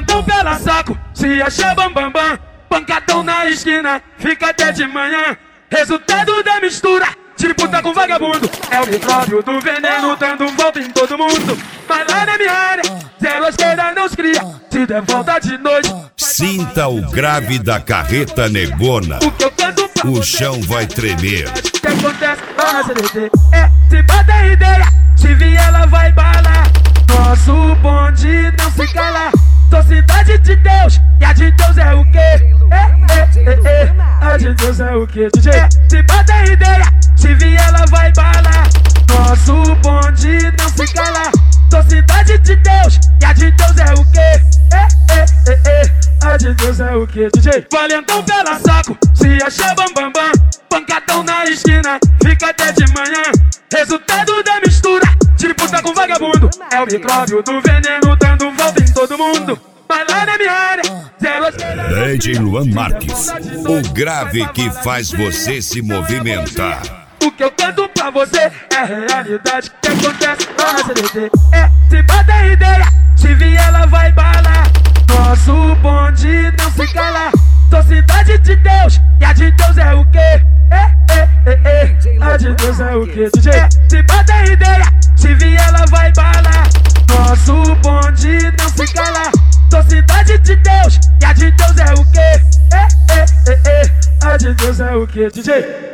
Valentão pela saco, se acha bambambam. Bam, bam. Pancadão na esquina, fica até de manhã. Resultado da mistura, disputa com vagabundo. É o micróbio do veneno dando volta em todo mundo. Mas lá na minha área, zero esquerda não se cria. Se der volta de noite, Sinta o grave da carreta negona. o que eu canto pra O chão vai tremer. O que acontece CDT É, se bota ideia, Sou cidade de Deus, e a de Deus é o quê? É, é, é, é, a de Deus é o quê? DJ, se bota ideia, se vier ela vai balar Nosso bonde não se cala Sou cidade de Deus, e a de Deus é o quê? A de Deus é o quê? DJ, valentão pela saco, se acha bambambam bam, bam. Pancadão na esquina, fica até de manhã. Resultado da mistura, disputa com vagabundo. É o micróbio do veneno dando todo mundo. Mas lá na minha área, zero. DJ Luan Marques. O grave que faz você se movimentar. O que eu canto pra você é realidade que acontece na CDT. É, se bota ideia, se vier ela vai balar. Nosso bonde não se cala. Sou cidade de Deus, e a de Deus é o quê? É, é, é, é, a de Deus é o quê? DJ, é, se bota a de Deus é o quê? É, é, é, é, a de Deus é o quê? DJ.